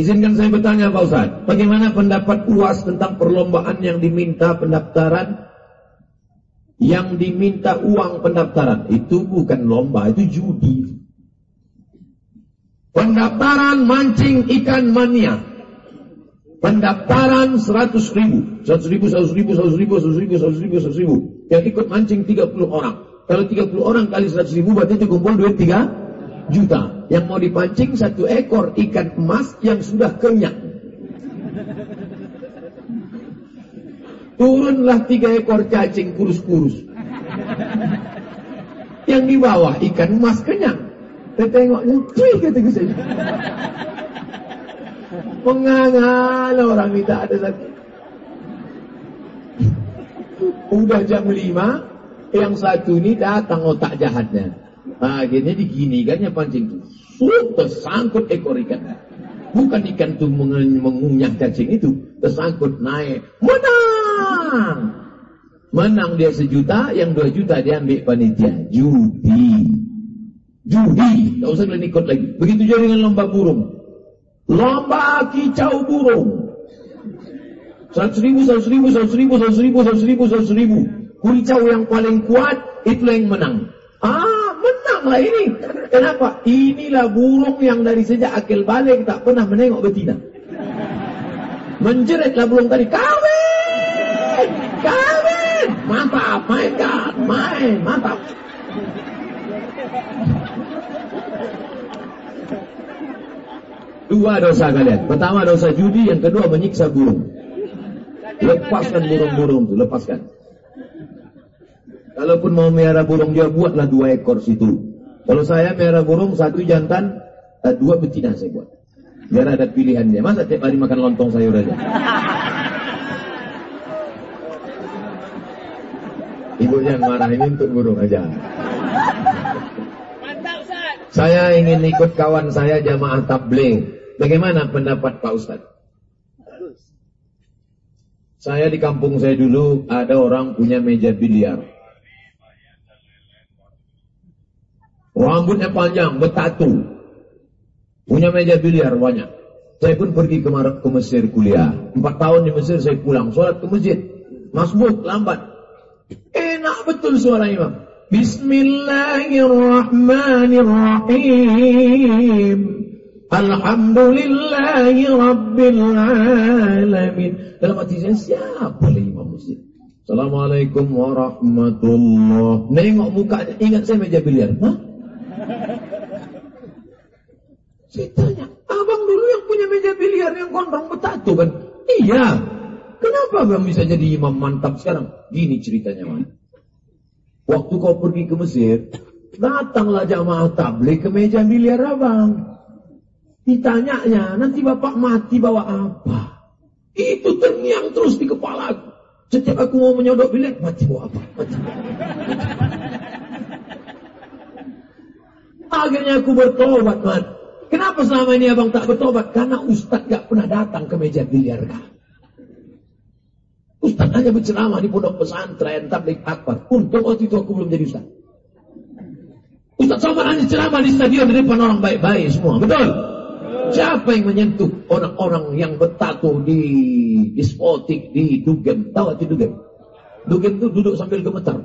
Izinkan saya bertanya Pak Ustaz, bagaimana pendapat UAS tentang perlombaan yang diminta pendaftaran yang diminta uang pendaftaran itu bukan lomba, itu judi. Pendaftaran mancing ikan mania. Pendaftaran 100 ribu. 100 ribu, 100 ribu, 100 ribu, 100 ribu, 100 ribu, 100 ribu. Yang ikut mancing 30 orang. Kalau 30 orang kali 100 ribu berarti itu kumpul duit 3 juta. Yang mau dipancing satu ekor ikan emas yang sudah kenyang. Turunlah tiga ekor cacing kurus-kurus. Yang di bawah ikan emas kenyang. Saya tengoknya, cuy kata saya. Mengangal orang minta ada satu. Udah jam lima, yang satu ini datang otak jahatnya. Akhirnya diginikannya pancing itu. Sudah tersangkut ekor ikan. Bukan ikan itu mengunyah cacing itu. Tersangkut naik. Menang! Menang dia sejuta, yang dua juta dia ambil panitia. Judi. Judi. Tak usah kalian ikut lagi. Begitu juga dengan lomba burung. Lomba kicau burung. Seratus ribu, seratus ribu, seratus ribu, seratus ribu, seratus ribu, seratus ribu. Kicau yang paling kuat, itu yang menang. Ah, menanglah ini. Kenapa? Inilah burung yang dari sejak akil balik tak pernah menengok betina. Menjeretlah burung tadi. Kawin! Kawin! Mantap, mainkan, main, mantap. Dua dosa kalian. Pertama dosa judi, yang kedua menyiksa burung. Lepaskan burung-burung itu, lepaskan. Kalaupun mau merah burung dia buatlah dua ekor situ. Kalau saya merah burung satu jantan, eh, dua betina saya buat. Biar ada pilihannya. Masa tiap hari makan lontong sayur aja? Ibu yang marah ini untuk burung aja. Mantap Ustaz. Saya ingin ikut kawan saya jamaah tabligh. Bagaimana pendapat Pak Ustaz? Saya di kampung saya dulu ada orang punya meja biliar. Rambutnya panjang, bertatu. Punya meja biliar banyak. Saya pun pergi ke, Mesir kuliah. Empat tahun di Mesir saya pulang. Sholat ke masjid. Masbuk, lambat. Enak betul suara imam. Bismillahirrahmanirrahim. Alhamdulillahi Rabbil Alamin. Dalam hati saya, siapa imam masjid? Assalamualaikum warahmatullah. Nengok mukanya, ingat saya meja biliar. Hah? Saya tanya, abang dulu yang punya meja biliar yang gondrong betatu kan? Iya. Kenapa abang bisa jadi imam mantap sekarang? Gini ceritanya, man. Waktu kau pergi ke Mesir, datanglah jamaah tablik ke meja miliar abang. Ditanyanya, nanti bapak mati bawa apa? Itu terngiang terus di kepala aku. Setiap aku mau menyodok bilik, mati bawa apa? Mati bawa apa? Akhirnya aku bertobat, man. Kenapa selama ini abang tak bertobat? Karena ustaz gak pernah datang ke meja biliar kah? Ustaz hanya berceramah di pondok pesantren, tablik akbar. Untuk waktu itu aku belum jadi ustaz. Ustaz Somad hanya ceramah di stadion di depan orang baik-baik semua. Betul? Siapa yang menyentuh orang-orang yang bertato di diskotik, di dugem? Tahu arti dugem? Dugem itu duduk sambil gemetar.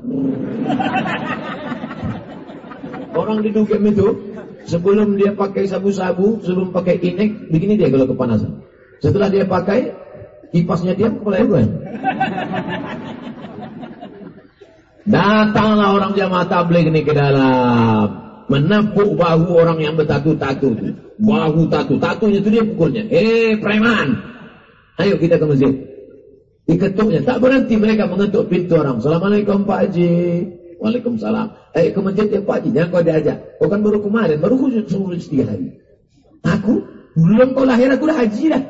Orang di dugem itu, sebelum dia pakai sabu-sabu, sebelum pakai inek, begini dia kalau kepanasan. Setelah dia pakai, Kipasnya dia kepala gue. Datanglah orang jamaah tabligh ini ke dalam. Menepuk bahu orang yang bertatu-tatu. Bahu tatu. Tatunya itu dia pukulnya. Eh, preman. Ayo kita ke masjid. Diketuknya. Tak berhenti mereka mengetuk pintu orang. Assalamualaikum Pak Haji. Waalaikumsalam. Eh ke masjid ya Pak Haji. Jangan kau diajak. Kau kan baru kemarin. Baru khusus seumur tiga hari. Aku? Belum kau lahir aku dah haji dah.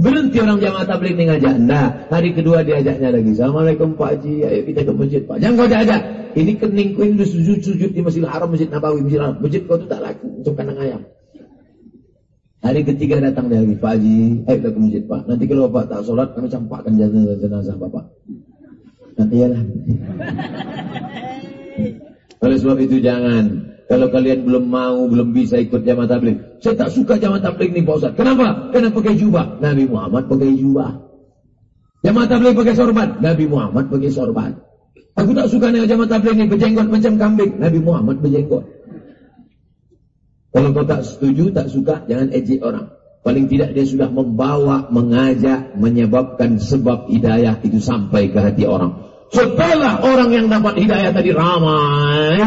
Berhenti orang jamaah tabligh ini ngajak. Nah, hari kedua diajaknya lagi. Assalamualaikum Pak Haji, ayo kita ke masjid Pak. Jangan kau diajak. Ini kening kau ini sujud-sujud di Masjidil Haram, Masjid Nabawi, Masjid Haram. Masjid kau itu tak laku untuk kandang ayam. Hari ketiga datang dia lagi, Pak Haji, ayo kita ke masjid Pak. Nanti kalau Bapak tak sholat, kami campakkan jenazah Bapak. Nanti ya lah. Oleh sebab itu jangan Kalau kalian belum mau, belum bisa ikut jamaah tabligh. Saya tak suka jamaah tabligh ni Pak Ustaz. Kenapa? Kenapa pakai jubah. Nabi Muhammad pakai jubah. Jamaah tabligh pakai sorban. Nabi Muhammad pakai sorban. Aku tak suka dengan jamaah tabligh ni berjenggot macam kambing. Nabi Muhammad berjenggot. Kalau kau tak setuju, tak suka, jangan ejek orang. Paling tidak dia sudah membawa, mengajak, menyebabkan sebab hidayah itu sampai ke hati orang. Setelah orang yang dapat hidayah tadi ramai,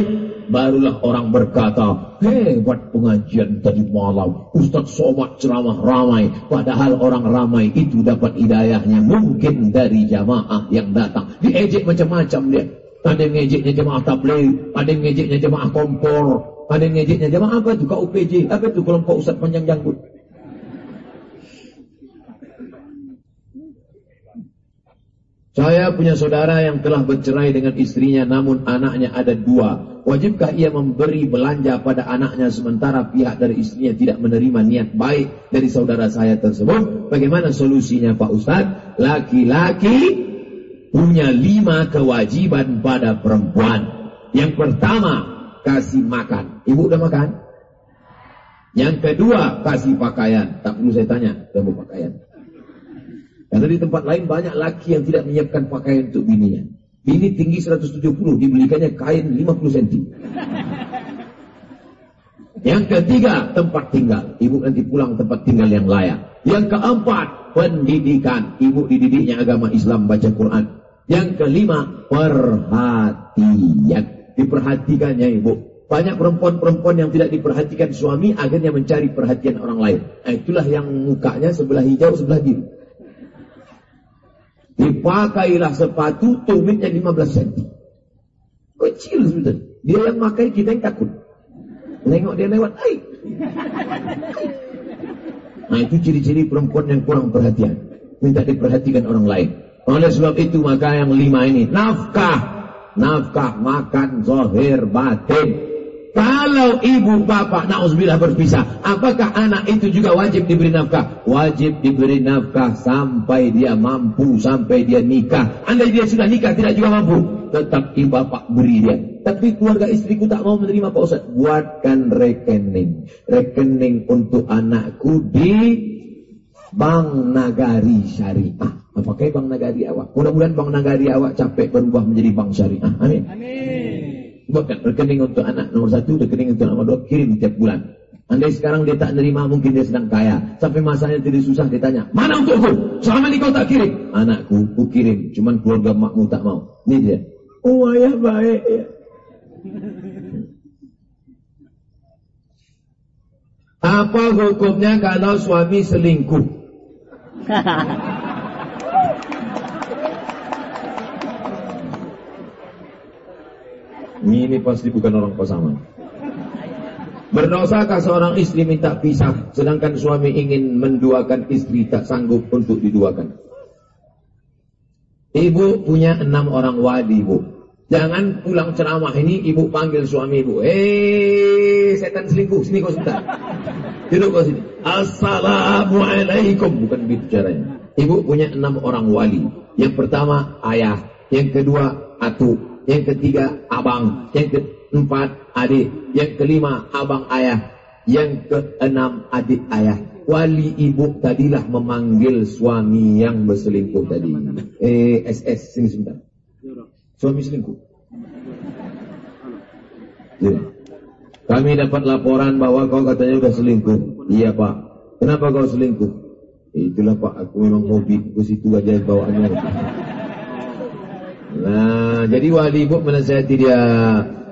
barulah orang berkata, hebat pengajian tadi malam, Ustaz Somad ceramah ramai, padahal orang ramai itu dapat hidayahnya mungkin dari jamaah yang datang. Diejek macam-macam dia. Ada yang ngejeknya jemaah tabligh, ada yang ngejeknya jemaah kompor, ada yang ngejeknya jemaah apa itu KUPJ, apa itu kelompok Ustaz panjang janggut. Saya punya saudara yang telah bercerai dengan istrinya namun anaknya ada dua. Wajibkah ia memberi belanja pada anaknya sementara pihak dari istrinya tidak menerima niat baik dari saudara saya tersebut? Bagaimana solusinya Pak Ustadz? Laki-laki punya lima kewajiban pada perempuan. Yang pertama, kasih makan. Ibu udah makan? Yang kedua, kasih pakaian. Tak perlu saya tanya, udah pakaian. Karena di tempat lain banyak laki yang tidak menyiapkan pakaian untuk bininya. Bini tinggi 170, dibelikannya kain 50 cm. Yang ketiga, tempat tinggal. Ibu nanti pulang tempat tinggal yang layak. Yang keempat, pendidikan. Ibu dididiknya agama Islam, baca Quran. Yang kelima, perhatian. Diperhatikannya ibu. Banyak perempuan-perempuan yang tidak diperhatikan suami akhirnya mencari perhatian orang lain. Nah, itulah yang mukanya sebelah hijau, sebelah biru. Dipakailah sepatu tumitnya 15 cm. Kecil sudah. Dia yang pakai kita yang takut. Nengok dia lewat, hai. Nah itu ciri-ciri perempuan yang kurang perhatian. Minta diperhatikan orang lain. Oleh sebab itu maka yang lima ini. Nafkah. Nafkah makan zohir batin. Kalau ibu bapak na'udzubillah berpisah, apakah anak itu juga wajib diberi nafkah? Wajib diberi nafkah sampai dia mampu, sampai dia nikah. Andai dia sudah nikah tidak juga mampu, tetap ibu bapak beri dia. Tapi keluarga istriku tak mau menerima Pak Ustaz. Buatkan rekening. Rekening untuk anakku di Bank Nagari Syariah. Apakah Bank Nagari awak? Mudah-mudahan Bank Nagari awak capek berubah menjadi Bank Syariah. Amin. Amin buatkan rekening untuk anak nomor satu, rekening untuk nomor dua, kirim tiap bulan. Andai sekarang dia tak nerima, mungkin dia sedang kaya. Sampai masanya tidak susah, dia tanya, mana untukku? Selama ini kau tak kirim. Anakku, ku kirim. Cuman keluarga makmu tak mau. Ini dia. Oh ayah baik ya. Apa hukumnya kalau suami selingkuh? Ini pasti bukan orang pasangan. Berdosakah seorang istri minta pisah sedangkan suami ingin menduakan istri tak sanggup untuk diduakan? Ibu punya enam orang wali, Bu. Jangan pulang ceramah ini ibu panggil suami ibu. Eh, setan selingkuh, sini kau sebentar. Duduk kau sini. Assalamualaikum. Bukan begitu caranya. Ibu punya enam orang wali. Yang pertama ayah, yang kedua atu, yang ketiga abang, yang keempat adik, yang kelima abang ayah, yang keenam adik ayah. Wali ibu tadilah memanggil suami yang berselingkuh tadi. Eh, SS, sini sebentar. Suami selingkuh. Ya. Kami dapat laporan bahwa kau katanya sudah selingkuh. Iya pak. Kenapa kau selingkuh? Itulah pak, aku memang hobi ke situ aja bawaannya. Nah, jadi wali ibu menasihati dia.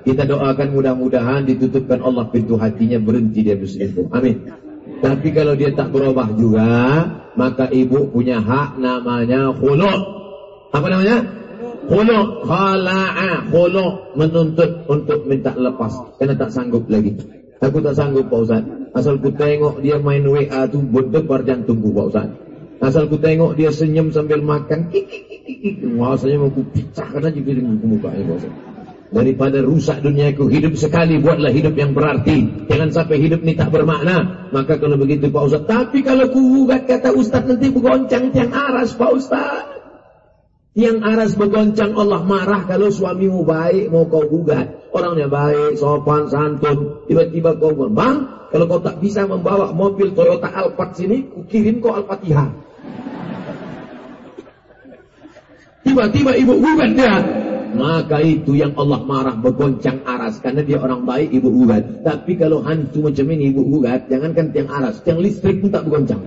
Kita doakan mudah-mudahan ditutupkan Allah pintu hatinya berhenti dia berselingkuh. Amin. Tapi kalau dia tak berubah juga, maka ibu punya hak namanya khulu'. Apa namanya? Khulu', khala'a, khulu' menuntut untuk minta lepas karena tak sanggup lagi. Aku tak sanggup Pak Ustaz. Asal ku tengok dia main WA tu berdebar jantungku Pak Ustaz. Asal ku tengok dia senyum sambil makan, rasanya mau ku pecahkan aja piring ke mukanya bos. Daripada rusak duniaku, hidup sekali buatlah hidup yang berarti. Jangan sampai hidup ini tak bermakna. Maka kalau begitu Pak Ustaz. Tapi kalau ku ugat kata Ustaz nanti ku goncang tiang aras Pak Ustaz. Yang aras bergoncang Allah marah kalau suamimu baik mau kau gugat. Orangnya baik, sopan, santun. Tiba-tiba kau bilang, kalau kau tak bisa membawa mobil Toyota Alphard sini, kirim kau Al-Fatihah. Tiba-tiba ibu gugat dia. Maka itu yang Allah marah bergoncang aras. Karena dia orang baik, ibu gugat. Tapi kalau hantu macam ini ibu gugat, jangankan tiang aras. Tiang listrik pun tak bergoncang.